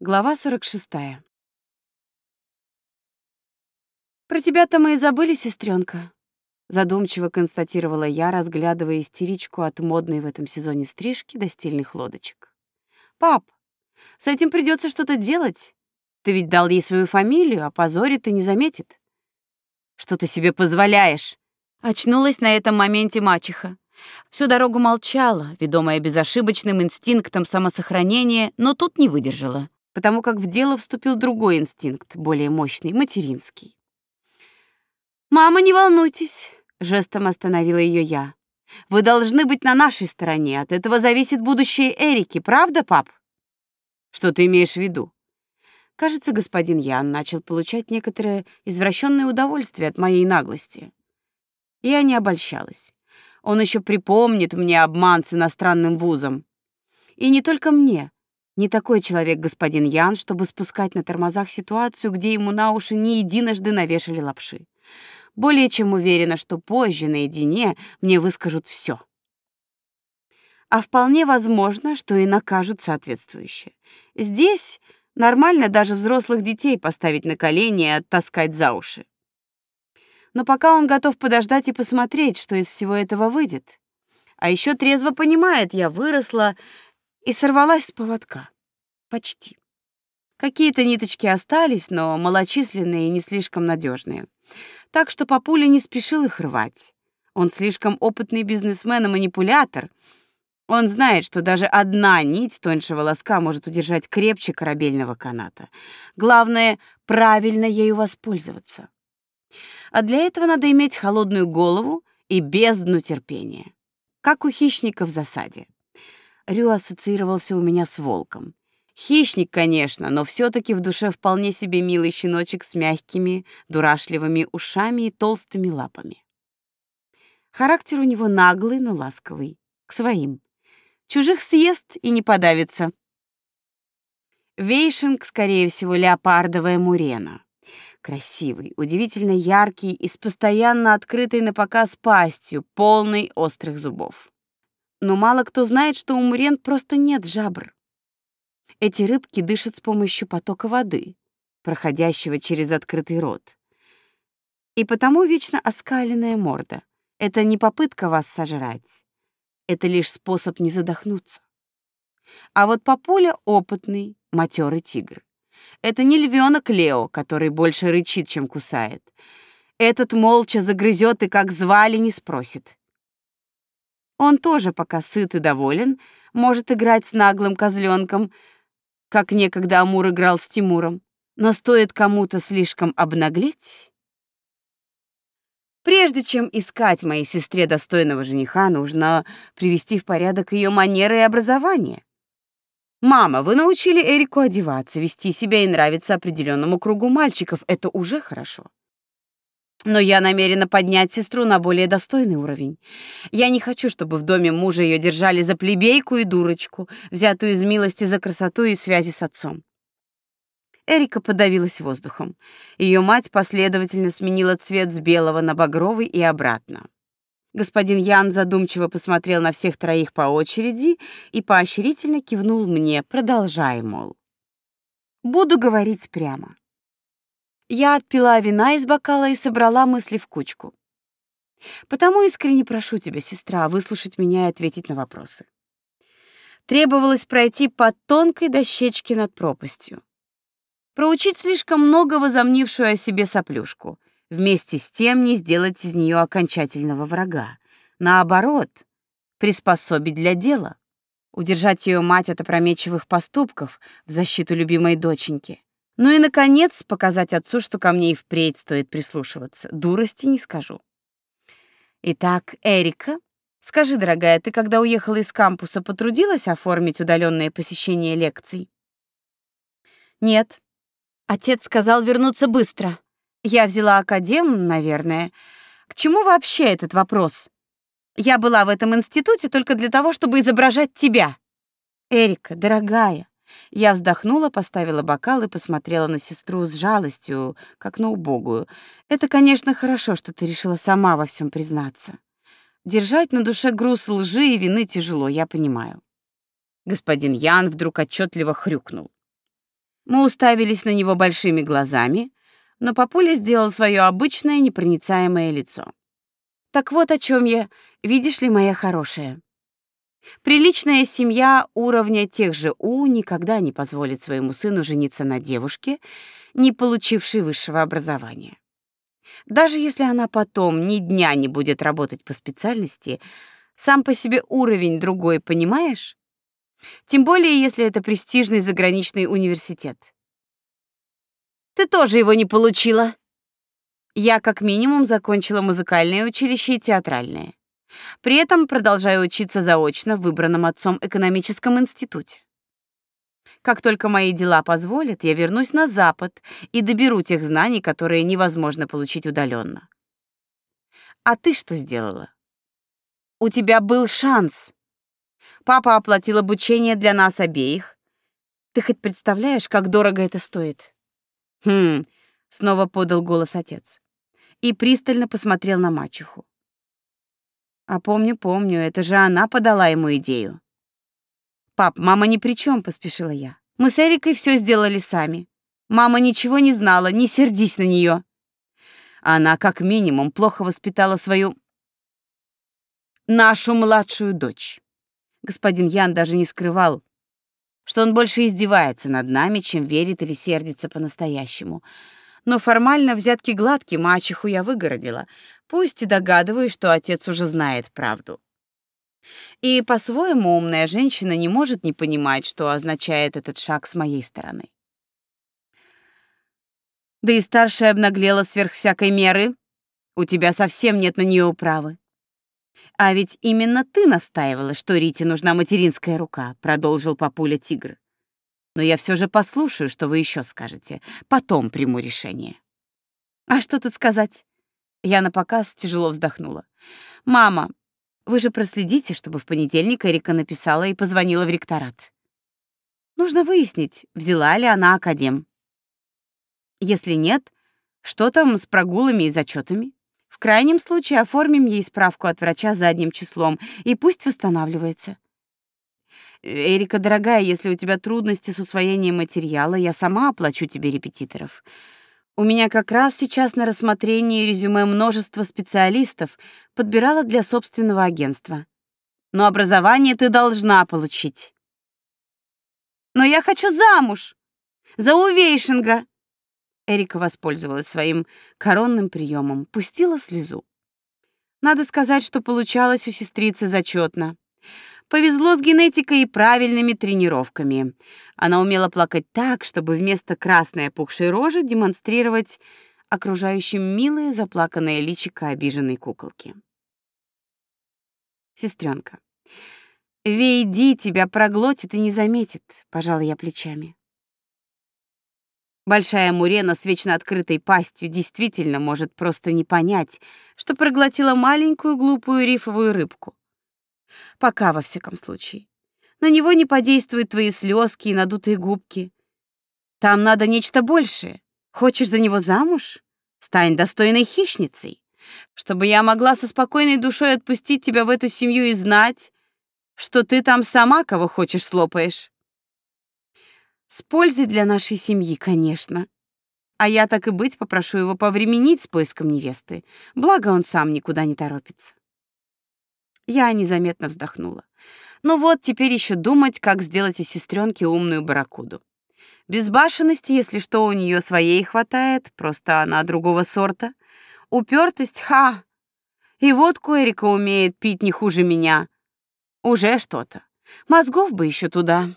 Глава 46. Про тебя-то мы и забыли, сестренка, задумчиво констатировала я, разглядывая истеричку от модной в этом сезоне стрижки до стильных лодочек. Пап, с этим придется что-то делать. Ты ведь дал ей свою фамилию, а позорит и не заметит. Что ты себе позволяешь? Очнулась на этом моменте мачеха. Всю дорогу молчала, ведомая безошибочным инстинктом самосохранения, но тут не выдержала потому как в дело вступил другой инстинкт, более мощный, материнский. «Мама, не волнуйтесь», — жестом остановила ее я. «Вы должны быть на нашей стороне, от этого зависит будущее Эрики, правда, пап?» «Что ты имеешь в виду?» Кажется, господин Ян начал получать некоторое извращенное удовольствие от моей наглости. Я не обольщалась. Он еще припомнит мне обман с иностранным вузом. И не только мне, не такой человек господин Ян, чтобы спускать на тормозах ситуацию, где ему на уши не единожды навешали лапши. Более чем уверена, что позже наедине мне выскажут все. А вполне возможно, что и накажут соответствующе. Здесь нормально даже взрослых детей поставить на колени и оттаскать за уши. Но пока он готов подождать и посмотреть, что из всего этого выйдет. А еще трезво понимает, я выросла и сорвалась с поводка. Почти. Какие-то ниточки остались, но малочисленные и не слишком надежные. Так что папуля не спешил их рвать. Он слишком опытный бизнесмен и манипулятор. Он знает, что даже одна нить тоньше волоска может удержать крепче корабельного каната. Главное — правильно ею воспользоваться. А для этого надо иметь холодную голову и бездну терпения. Как у хищника в засаде. Рю ассоциировался у меня с волком. Хищник, конечно, но все таки в душе вполне себе милый щеночек с мягкими, дурашливыми ушами и толстыми лапами. Характер у него наглый, но ласковый, к своим. Чужих съест и не подавится. Вейшинг, скорее всего, леопардовая мурена. Красивый, удивительно яркий и с постоянно открытой на показ пастью, полной острых зубов. Но мало кто знает, что у мурен просто нет жабр. Эти рыбки дышат с помощью потока воды, проходящего через открытый рот. И потому вечно оскаленная морда. Это не попытка вас сожрать. Это лишь способ не задохнуться. А вот папуля опытный, матерый тигр. Это не львенок Лео, который больше рычит, чем кусает. Этот молча загрызет и как звали не спросит. Он тоже, пока сыт и доволен, может играть с наглым козленком, как некогда Амур играл с Тимуром. Но стоит кому-то слишком обнаглеть... Прежде чем искать моей сестре достойного жениха, нужно привести в порядок ее манеры и образование. Мама, вы научили Эрику одеваться, вести себя и нравиться определенному кругу мальчиков. Это уже хорошо. Но я намерена поднять сестру на более достойный уровень. Я не хочу, чтобы в доме мужа ее держали за плебейку и дурочку, взятую из милости за красоту и связи с отцом. Эрика подавилась воздухом. Ее мать последовательно сменила цвет с белого на багровый и обратно. Господин Ян задумчиво посмотрел на всех троих по очереди и поощрительно кивнул мне, продолжая, мол. «Буду говорить прямо. Я отпила вина из бокала и собрала мысли в кучку. Потому искренне прошу тебя, сестра, выслушать меня и ответить на вопросы. Требовалось пройти по тонкой дощечке над пропастью. Проучить слишком много возомнившую о себе соплюшку, вместе с тем не сделать из нее окончательного врага. Наоборот, приспособить для дела, удержать ее мать от опрометчивых поступков в защиту любимой доченьки, ну и, наконец, показать отцу, что ко мне и впредь стоит прислушиваться. Дурости не скажу. Итак, Эрика, скажи, дорогая, ты, когда уехала из кампуса, потрудилась оформить удаленное посещение лекций? Нет. Отец сказал вернуться быстро. Я взяла академ, наверное. К чему вообще этот вопрос? Я была в этом институте только для того, чтобы изображать тебя. Эрика, дорогая, я вздохнула, поставила бокал и посмотрела на сестру с жалостью, как на убогую. Это, конечно, хорошо, что ты решила сама во всем признаться. Держать на душе груз лжи и вины тяжело, я понимаю. Господин Ян вдруг отчетливо хрюкнул. Мы уставились на него большими глазами, но папуля сделал свое обычное непроницаемое лицо. Так вот о чем я, видишь ли, моя хорошая. Приличная семья уровня тех же У никогда не позволит своему сыну жениться на девушке, не получившей высшего образования. Даже если она потом ни дня не будет работать по специальности, сам по себе уровень другой, понимаешь? Тем более, если это престижный заграничный университет. Ты тоже его не получила. Я как минимум закончила музыкальное училище и театральное. При этом продолжаю учиться заочно в выбранном отцом экономическом институте. Как только мои дела позволят, я вернусь на Запад и доберу тех знаний, которые невозможно получить удаленно. А ты что сделала? У тебя был шанс. Папа оплатил обучение для нас обеих. Ты хоть представляешь, как дорого это стоит? Хм, снова подал голос отец и пристально посмотрел на мачеху. А помню, помню, это же она подала ему идею. Пап, мама ни при чем, поспешила я. Мы с Эрикой все сделали сами. Мама ничего не знала, не сердись на нее. Она как минимум плохо воспитала свою нашу младшую дочь. Господин Ян даже не скрывал, что он больше издевается над нами, чем верит или сердится по-настоящему. Но формально взятки гладкие мачеху я выгородила, пусть и догадываюсь, что отец уже знает правду. И по-своему умная женщина не может не понимать, что означает этот шаг с моей стороны. Да и старшая обнаглела сверх всякой меры. У тебя совсем нет на нее управы. А ведь именно ты настаивала, что Рите нужна материнская рука, продолжил папуля Тигр. Но я все же послушаю, что вы еще скажете. Потом приму решение. А что тут сказать? Я на показ тяжело вздохнула. Мама, вы же проследите, чтобы в понедельник Эрика написала и позвонила в ректорат. Нужно выяснить, взяла ли она академ. Если нет, что там с прогулами и зачетами? В крайнем случае оформим ей справку от врача задним числом, и пусть восстанавливается. Эрика, дорогая, если у тебя трудности с усвоением материала, я сама оплачу тебе репетиторов. У меня как раз сейчас на рассмотрении резюме множество специалистов, подбирала для собственного агентства. Но образование ты должна получить. Но я хочу замуж. За Увейшинга. Эрика воспользовалась своим коронным приемом, пустила слезу. Надо сказать, что получалось у сестрицы зачетно. Повезло с генетикой и правильными тренировками. Она умела плакать так, чтобы вместо красной опухшей рожи демонстрировать окружающим милое заплаканное личико обиженной куколки. Сестренка, Вейди тебя проглотит и не заметит, пожала я плечами. Большая мурена с вечно открытой пастью действительно может просто не понять, что проглотила маленькую глупую рифовую рыбку. Пока, во всяком случае. На него не подействуют твои слезки и надутые губки. Там надо нечто большее. Хочешь за него замуж? Стань достойной хищницей, чтобы я могла со спокойной душой отпустить тебя в эту семью и знать, что ты там сама кого хочешь слопаешь. С пользой для нашей семьи, конечно. А я так и быть попрошу его повременить с поиском невесты. Благо он сам никуда не торопится. Я незаметно вздохнула. Ну вот, теперь еще думать, как сделать из сестренки умную барракуду. Безбашенности, если что, у нее своей хватает, просто она другого сорта. Упертость, ха! И водку Эрика умеет пить не хуже меня. Уже что-то. Мозгов бы еще туда.